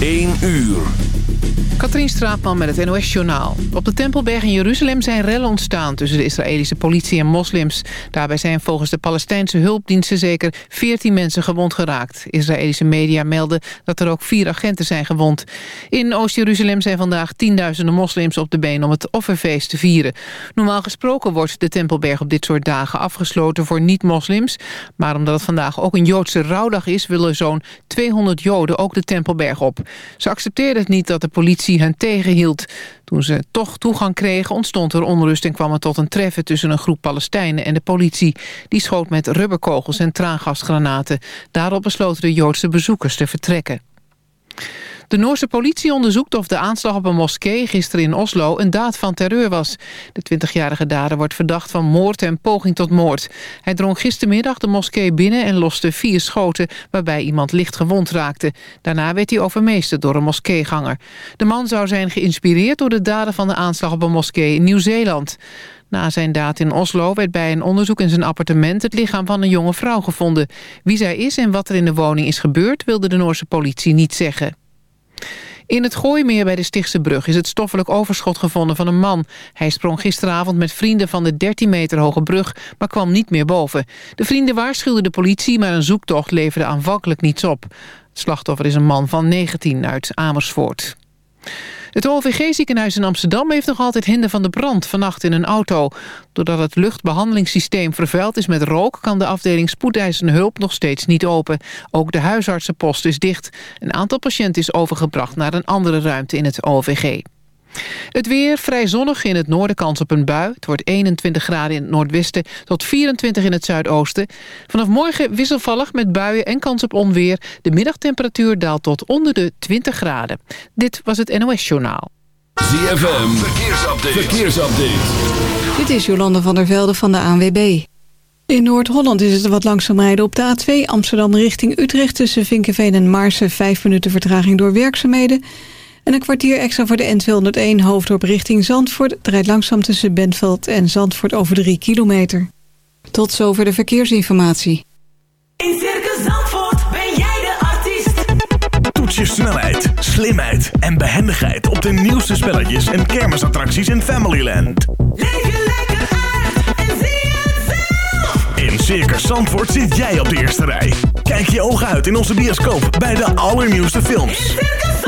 1 uur. Katrien Straatman met het NOS-journaal. Op de Tempelberg in Jeruzalem zijn rellen ontstaan tussen de Israëlische politie en moslims. Daarbij zijn volgens de Palestijnse hulpdiensten zeker 14 mensen gewond geraakt. Israëlische media melden dat er ook vier agenten zijn gewond. In Oost-Jeruzalem zijn vandaag tienduizenden moslims op de been om het offerfeest te vieren. Normaal gesproken wordt de Tempelberg op dit soort dagen afgesloten voor niet-moslims. Maar omdat het vandaag ook een Joodse rouwdag is... willen zo'n 200 Joden ook de Tempelberg op. Ze accepteerden het niet dat de politie hen tegenhield. Toen ze toch toegang kregen ontstond er onrust en kwam het tot een treffen tussen een groep Palestijnen en de politie. Die schoot met rubberkogels en traangasgranaten. Daarop besloten de Joodse bezoekers te vertrekken. De Noorse politie onderzoekt of de aanslag op een moskee gisteren in Oslo een daad van terreur was. De 20-jarige dader wordt verdacht van moord en poging tot moord. Hij drong gistermiddag de moskee binnen en loste vier schoten waarbij iemand licht gewond raakte. Daarna werd hij overmeesterd door een moskeeganger. De man zou zijn geïnspireerd door de daden van de aanslag op een moskee in Nieuw-Zeeland. Na zijn daad in Oslo werd bij een onderzoek in zijn appartement het lichaam van een jonge vrouw gevonden. Wie zij is en wat er in de woning is gebeurd wilde de Noorse politie niet zeggen. In het Gooimeer bij de Stichtse Brug is het stoffelijk overschot gevonden van een man. Hij sprong gisteravond met vrienden van de 13 meter hoge brug, maar kwam niet meer boven. De vrienden waarschuwden de politie, maar een zoektocht leverde aanvankelijk niets op. Het slachtoffer is een man van 19 uit Amersfoort. Het OVG-ziekenhuis in Amsterdam heeft nog altijd hinder van de brand vannacht in een auto. Doordat het luchtbehandelingssysteem vervuild is met rook... kan de afdeling spoedeisende hulp nog steeds niet open. Ook de huisartsenpost is dicht. Een aantal patiënten is overgebracht naar een andere ruimte in het OVG. Het weer vrij zonnig in het noorden kans op een bui. Het wordt 21 graden in het noordwesten tot 24 in het zuidoosten. Vanaf morgen wisselvallig met buien en kans op onweer. De middagtemperatuur daalt tot onder de 20 graden. Dit was het NOS Journaal. ZFM, verkeersupdate. verkeersupdate. Dit is Jolande van der Velde van de ANWB. In Noord-Holland is het wat langzaam rijden op de A2 Amsterdam richting Utrecht... tussen Vinkenveen en Maarsen, 5 minuten vertraging door werkzaamheden... En een kwartier extra voor de N201 hoofddorp richting Zandvoort... draait langzaam tussen Bentveld en Zandvoort over 3 kilometer. Tot zover de verkeersinformatie. In Circus Zandvoort ben jij de artiest. Toets je snelheid, slimheid en behendigheid... op de nieuwste spelletjes en kermisattracties in Familyland. Leef je lekker uit en zie het zelf. In Circus Zandvoort zit jij op de eerste rij. Kijk je ogen uit in onze bioscoop bij de allernieuwste films. In Circus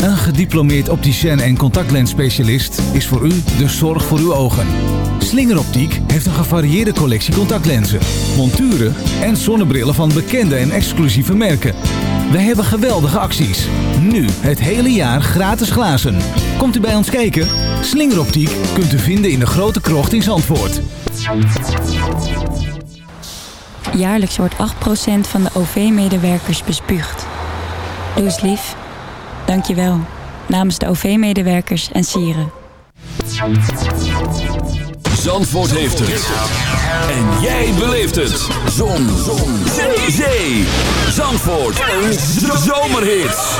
Een gediplomeerd opticien en contactlensspecialist is voor u de zorg voor uw ogen. Slingeroptiek heeft een gevarieerde collectie contactlenzen, monturen en zonnebrillen van bekende en exclusieve merken. We hebben geweldige acties. Nu het hele jaar gratis glazen. Komt u bij ons kijken? Slingeroptiek kunt u vinden in de grote krocht in Zandvoort. Jaarlijks wordt 8% van de OV-medewerkers bespuugd. Doe lief. Dank je wel. Namens de OV-medewerkers en sieren. Zandvoort heeft het. En jij beleeft het. Zon. Zon. Zee. Zee. Zandvoort. Een zomerhit.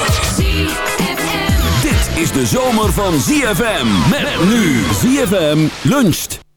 Dit is de zomer van ZFM. Met nu ZFM luncht.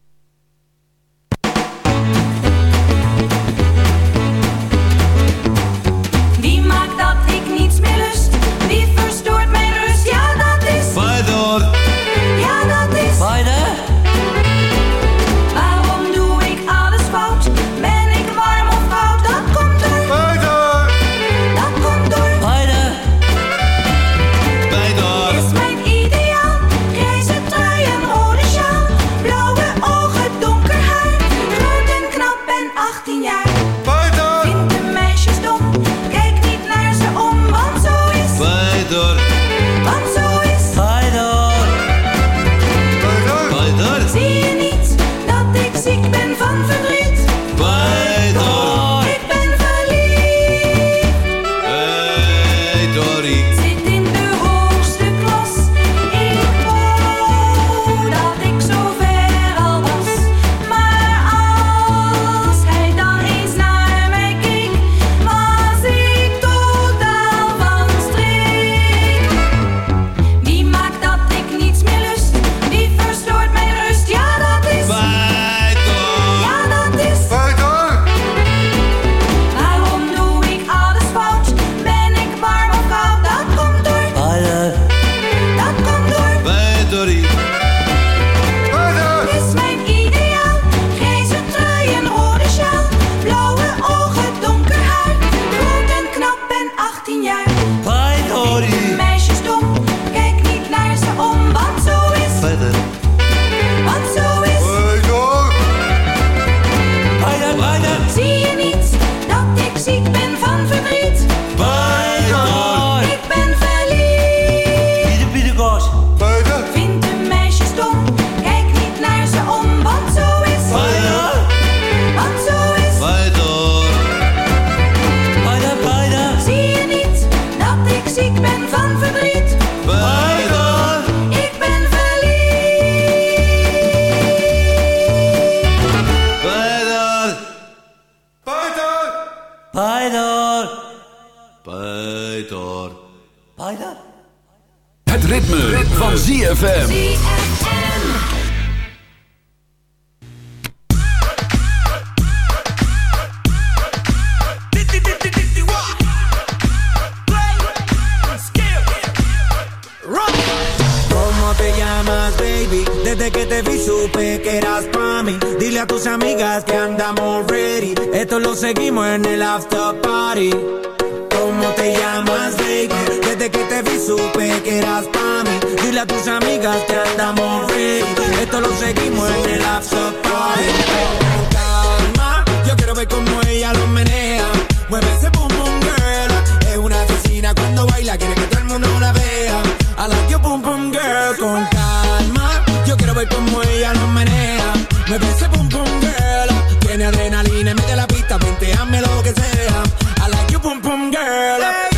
pum girl. Hey,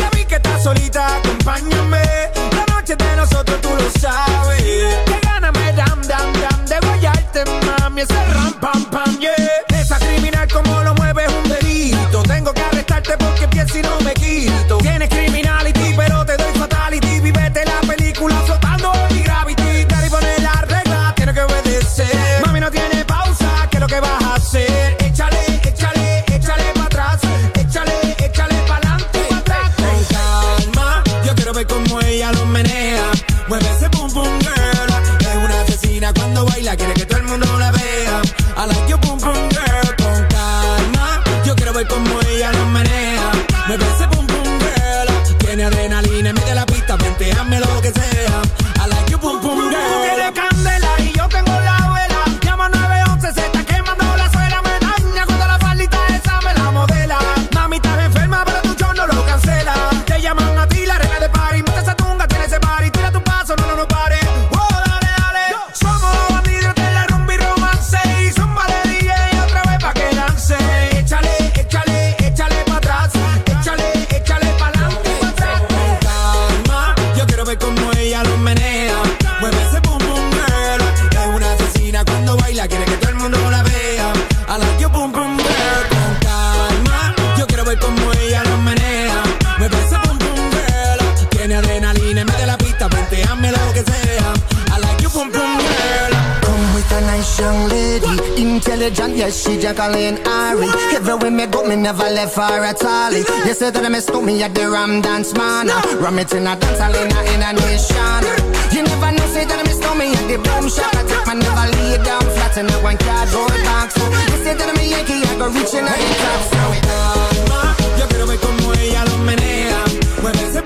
ya vi que estás solita, acompáñame. La noche de nosotros tú lo sabes. Que gana me dam, dam, dam. Degollarte, mami, ese ram, pam, pam. young lady, intelligent, yes, she juggling Ari. Everywhere me go, me never left her at all. You say that I missed me at the Ram Dance Man. Ram it in a dance, I in a, in a. You never know, say that I missed me at the boom shop. I take my never lay down flat in that one cardboard box. You say that I'm a Yankee, I go reaching out the top. So it on, yo quiero ver como ella lo menea, mueve ese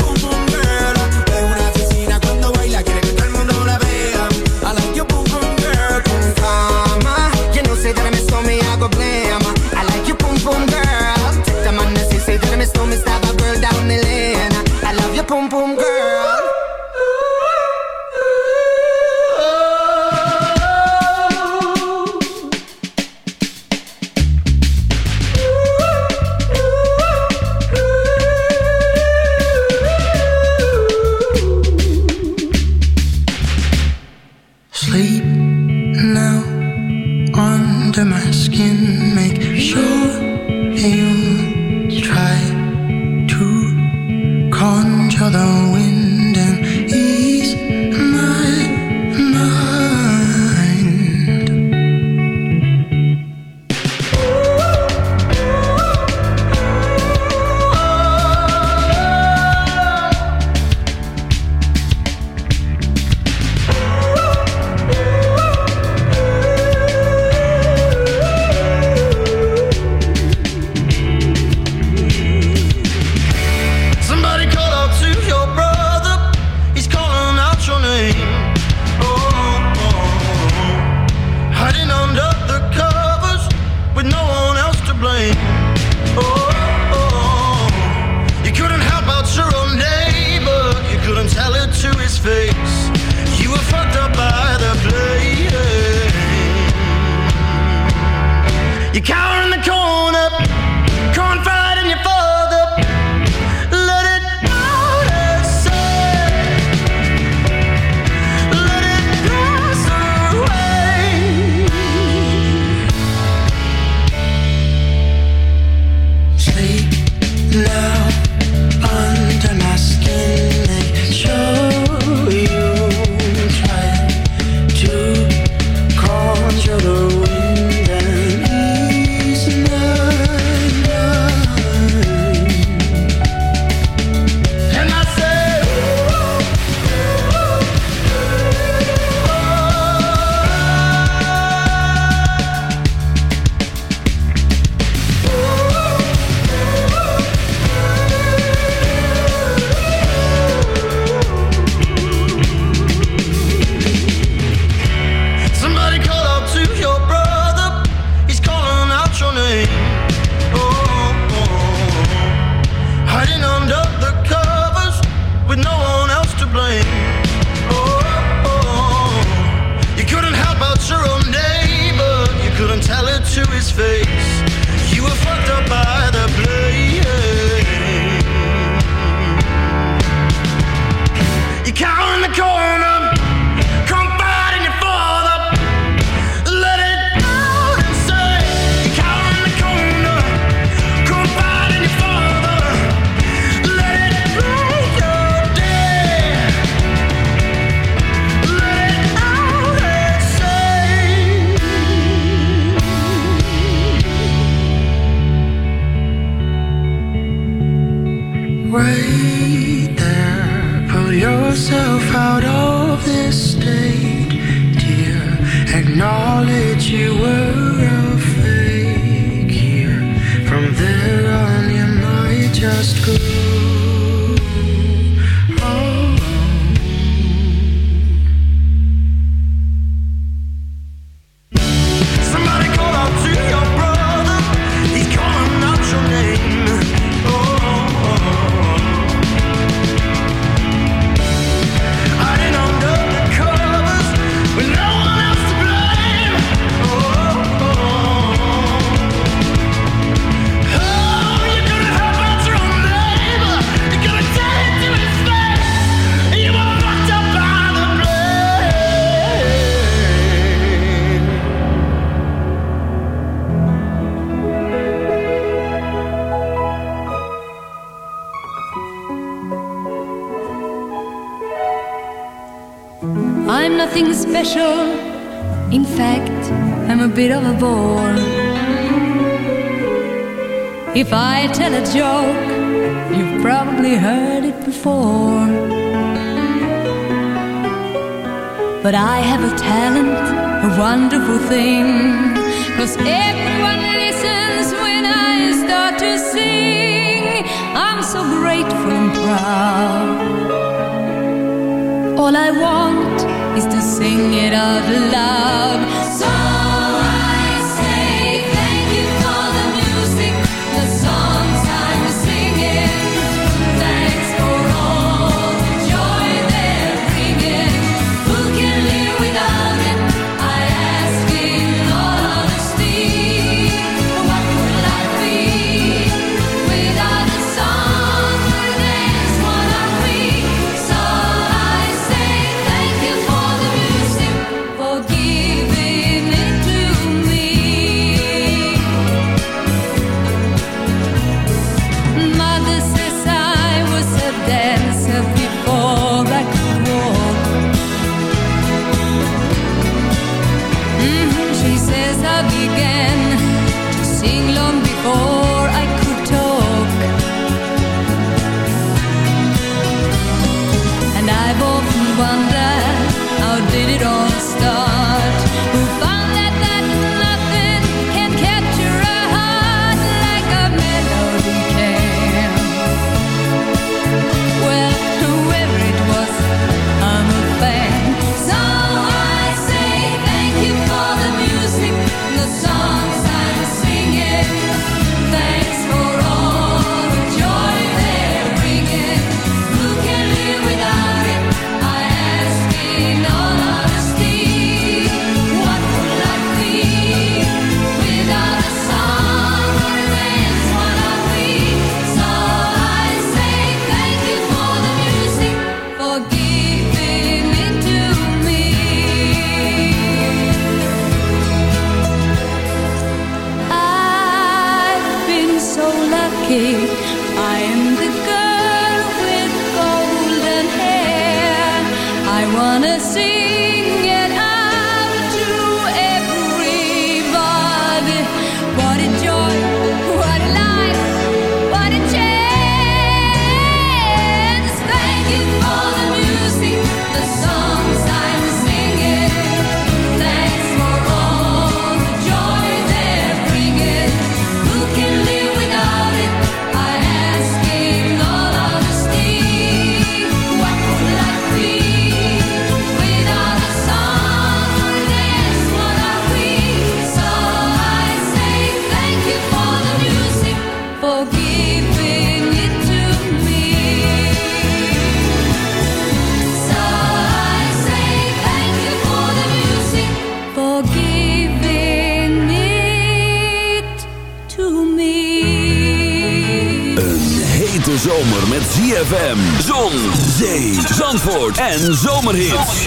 en zomerhits.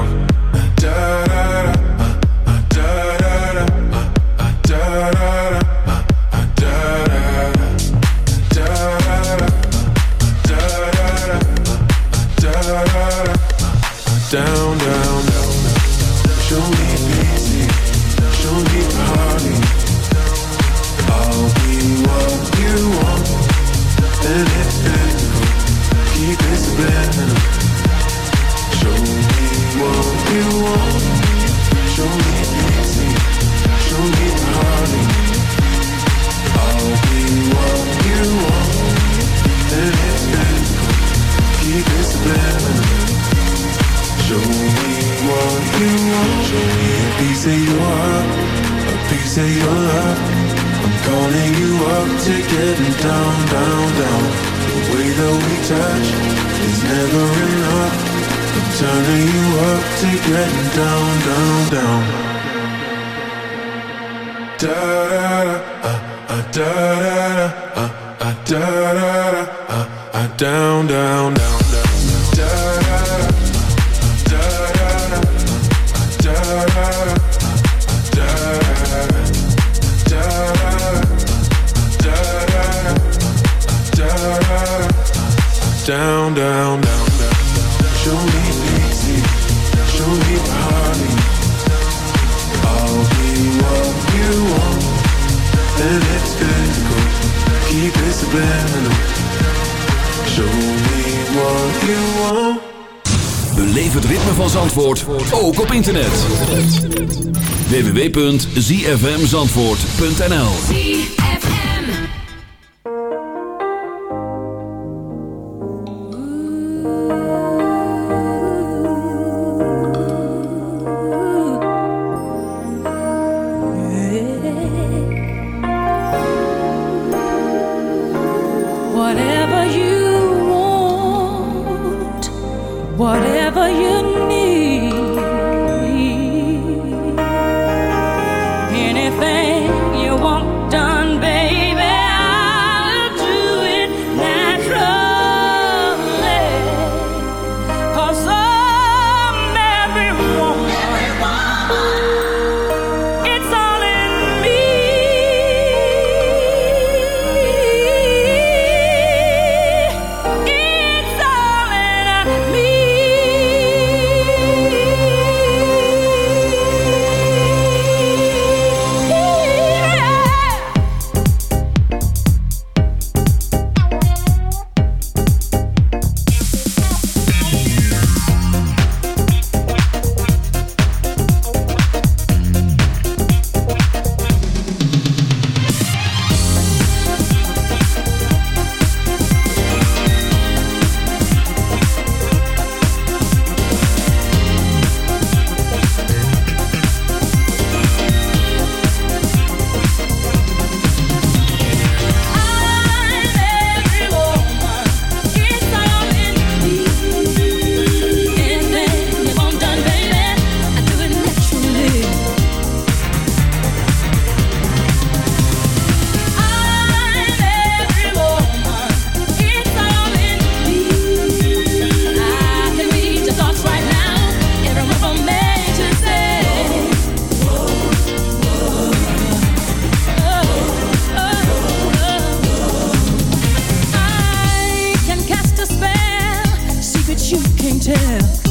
zfmzandvoort.nl Yeah.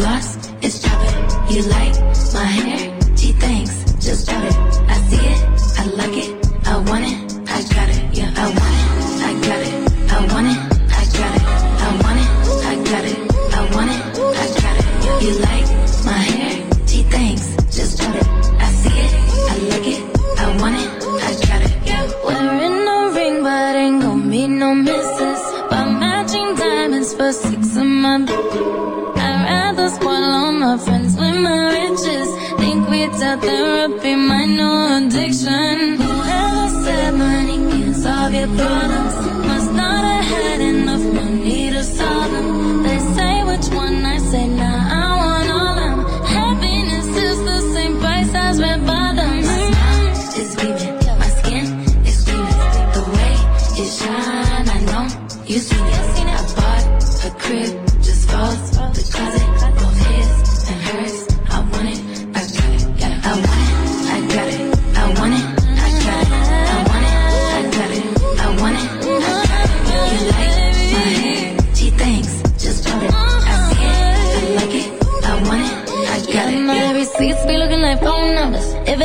Gloss is chopping. You like my hair? Therapy, my no addiction. Whoever said money can solve your problems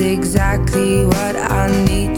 Exactly what I need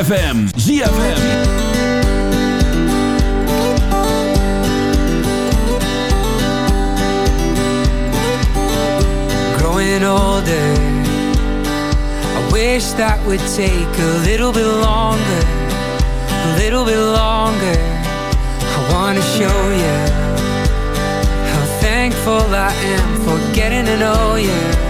ZFM. ZFM. growing older. I wish that would take a little bit longer, a little bit longer. I wanna show you how thankful I am for getting to know you.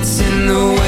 It's in the way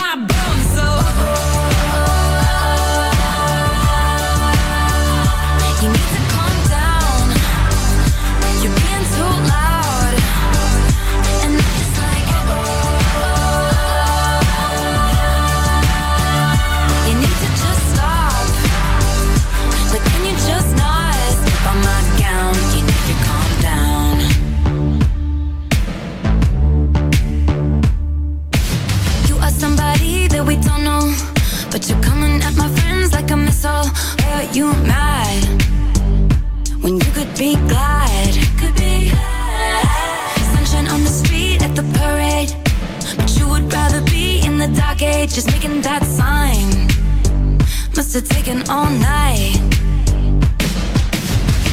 Must have taken all night.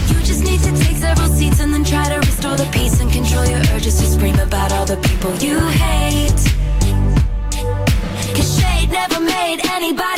You just need to take several seats and then try to restore the peace and control your urges to scream about all the people you hate. Cause shade never made anybody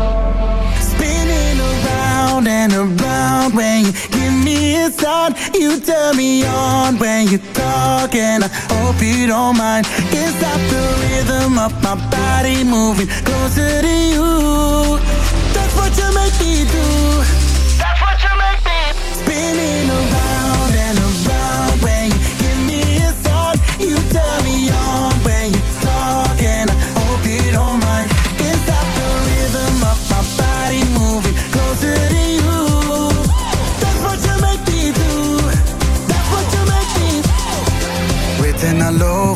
And around when you give me a sign, you turn me on when you talk, and I hope you don't mind. It's not the rhythm of my body moving closer to you. That's what you make me do.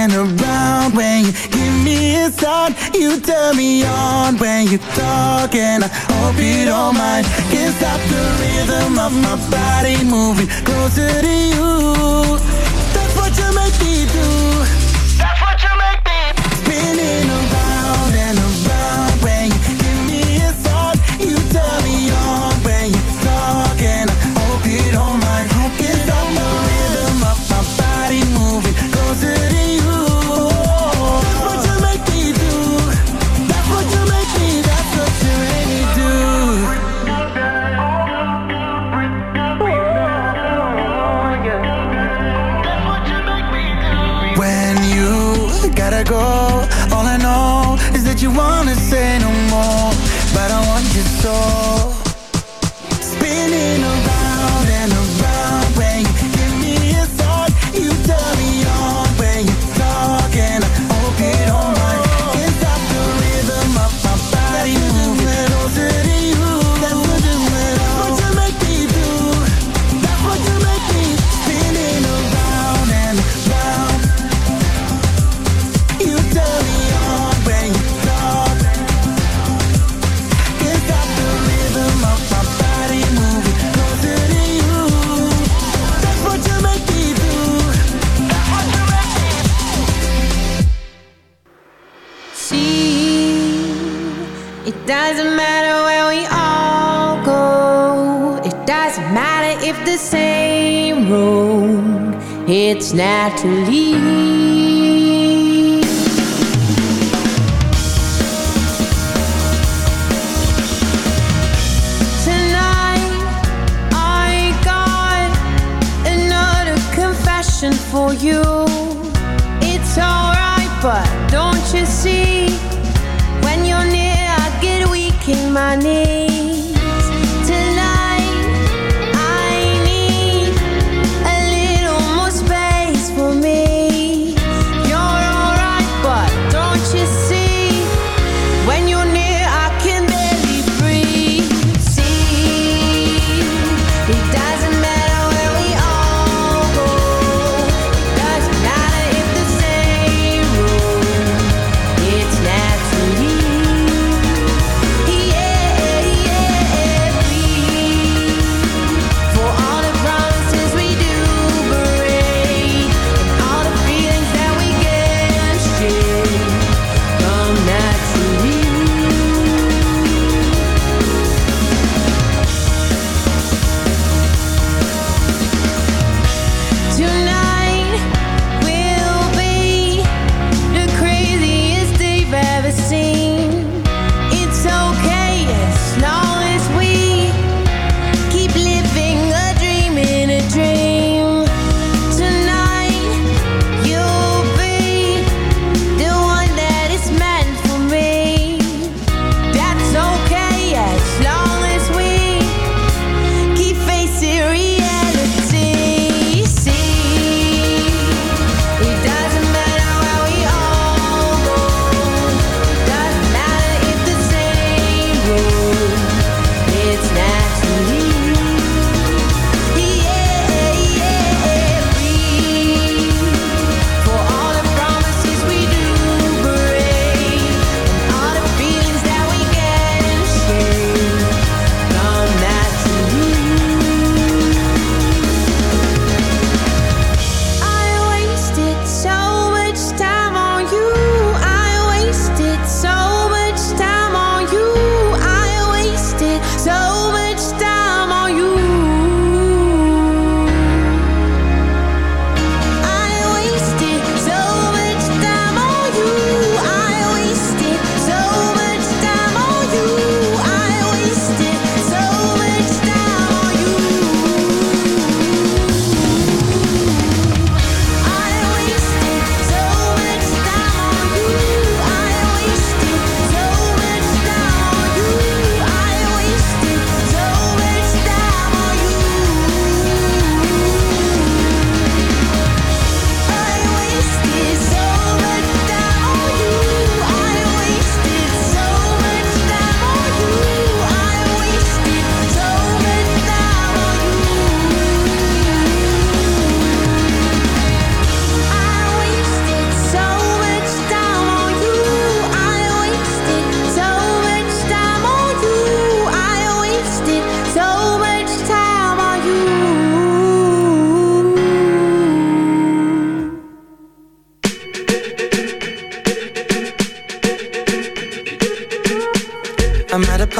and around when you give me inside. You turn me on when you talk, and I hope you don't mind. Can't stop the rhythm of my body moving closer to you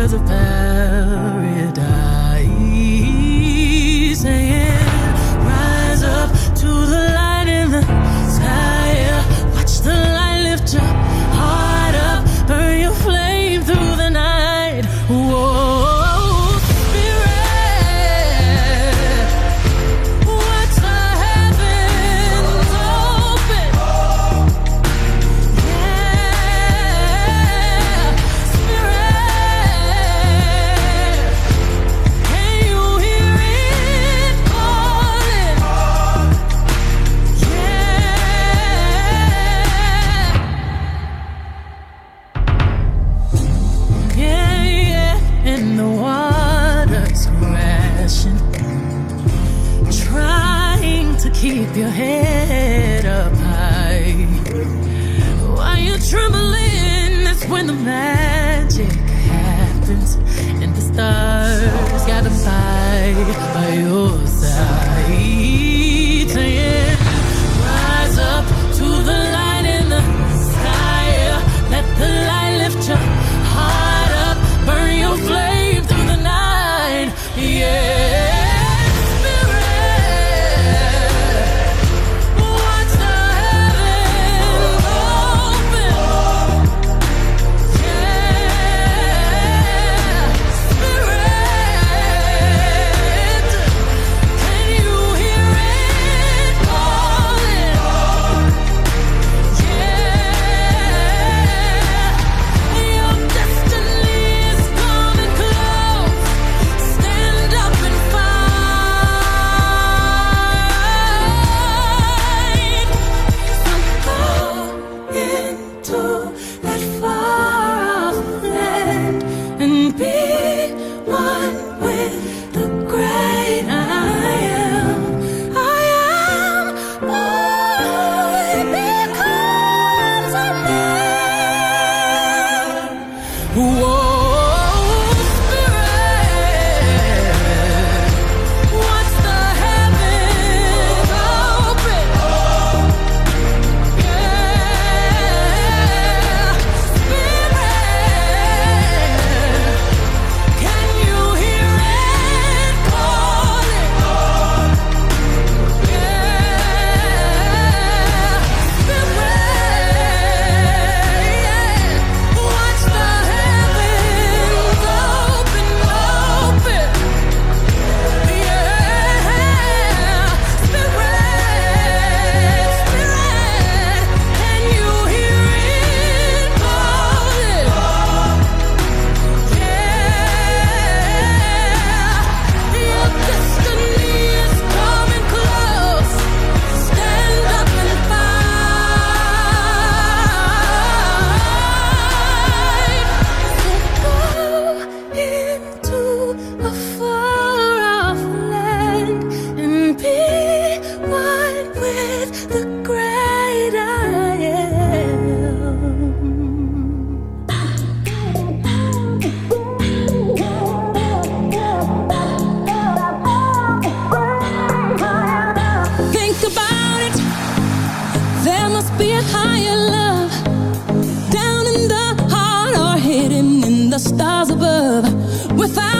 Of the past. find